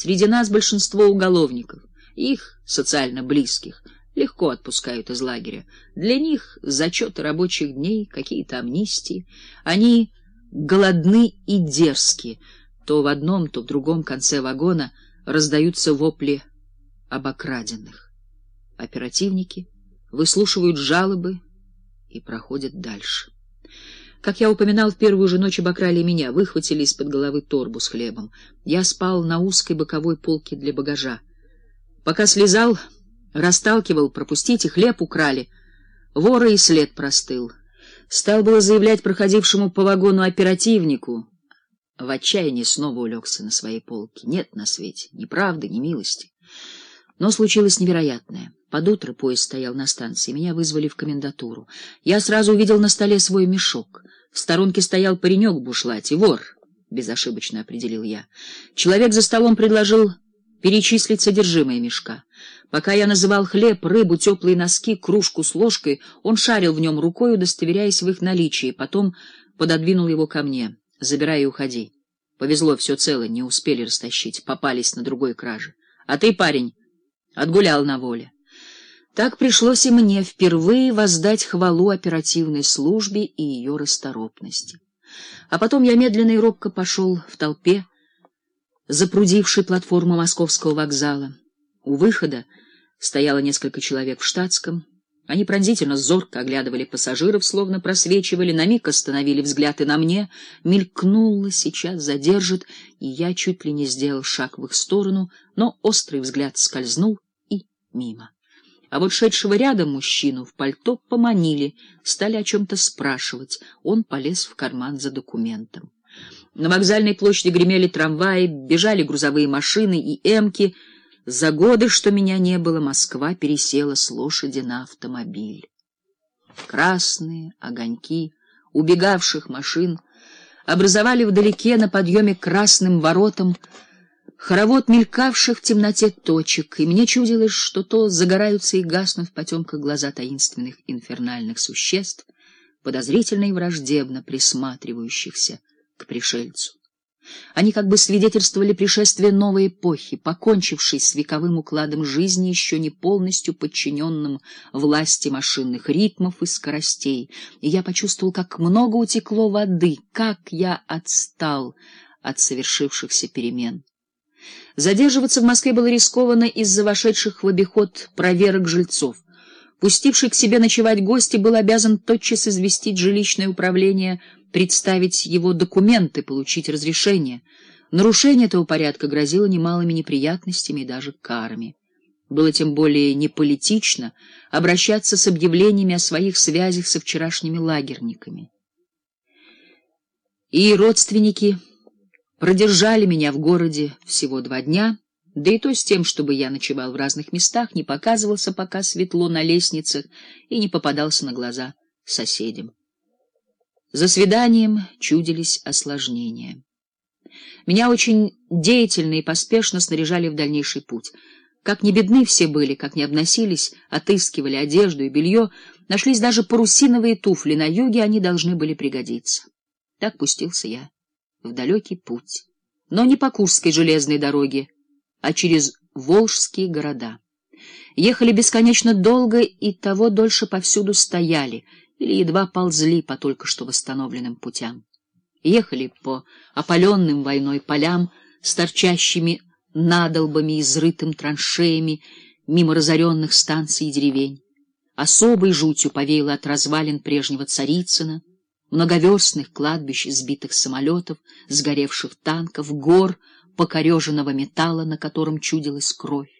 Среди нас большинство уголовников, их, социально близких, легко отпускают из лагеря. Для них зачеты рабочих дней, какие-то амнистии. Они голодны и дерзки. То в одном, то в другом конце вагона раздаются вопли обокраденных. Оперативники выслушивают жалобы и проходят дальше. Как я упоминал, в первую же ночь обокрали меня, выхватили из-под головы торбу с хлебом. Я спал на узкой боковой полке для багажа. Пока слезал, расталкивал, пропустите, хлеб украли. Вора и след простыл. Стал было заявлять проходившему по вагону оперативнику. В отчаянии снова улегся на своей полке. Нет на свете ни правды, ни милости. Но случилось невероятное. Под утро поезд стоял на станции, меня вызвали в комендатуру. Я сразу увидел на столе свой мешок. В сторонке стоял паренек в бушлате, вор, безошибочно определил я. Человек за столом предложил перечислить содержимое мешка. Пока я называл хлеб, рыбу, теплые носки, кружку с ложкой, он шарил в нем рукой, удостоверяясь в их наличии, потом пододвинул его ко мне. «Забирай и уходи. Повезло, все цело, не успели растащить, попались на другой краже. А ты, парень, отгулял на воле». Так пришлось и мне впервые воздать хвалу оперативной службе и ее расторопности. А потом я медленно и робко пошел в толпе, запрудившей платформу московского вокзала. У выхода стояло несколько человек в штатском. Они пронзительно зорко оглядывали пассажиров, словно просвечивали, на миг остановили взгляд и на мне, мелькнуло, сейчас задержит, и я чуть ли не сделал шаг в их сторону, но острый взгляд скользнул и мимо. А вот шедшего рядом мужчину в пальто поманили, стали о чем-то спрашивать. Он полез в карман за документом. На вокзальной площади гремели трамваи, бежали грузовые машины и эмки. За годы, что меня не было, Москва пересела с лошади на автомобиль. Красные огоньки убегавших машин образовали вдалеке на подъеме красным воротам хоровод мелькавших в темноте точек, и мне чудилось, что то загораются и гаснут в потемках глаза таинственных инфернальных существ, подозрительно и враждебно присматривающихся к пришельцу. Они как бы свидетельствовали пришествие новой эпохи, покончившей с вековым укладом жизни, еще не полностью подчиненным власти машинных ритмов и скоростей. И я почувствовал, как много утекло воды, как я отстал от совершившихся перемен. Задерживаться в Москве было рискованно из-за вошедших в обиход проверок жильцов. Пустивший к себе ночевать гости был обязан тотчас известить жилищное управление, представить его документы, получить разрешение. Нарушение этого порядка грозило немалыми неприятностями и даже карами. Было тем более неполитично обращаться с объявлениями о своих связях со вчерашними лагерниками. И родственники Продержали меня в городе всего два дня, да и то с тем, чтобы я ночевал в разных местах, не показывался пока светло на лестницах и не попадался на глаза соседям. За свиданием чудились осложнения. Меня очень деятельно и поспешно снаряжали в дальнейший путь. Как не бедны все были, как не обносились, отыскивали одежду и белье, нашлись даже парусиновые туфли на юге, они должны были пригодиться. Так пустился я в далекий путь, но не по Курской железной дороге, а через волжские города. Ехали бесконечно долго и того дольше повсюду стояли или едва ползли по только что восстановленным путям. Ехали по опаленным войной полям с торчащими надолбами, изрытым траншеями, мимо разоренных станций и деревень. Особой жутью повеяло от развалин прежнего Царицына, многоверстных кладбищ сбитых самолетов, сгоревших танков, гор покореженного металла, на котором чудилась кровь.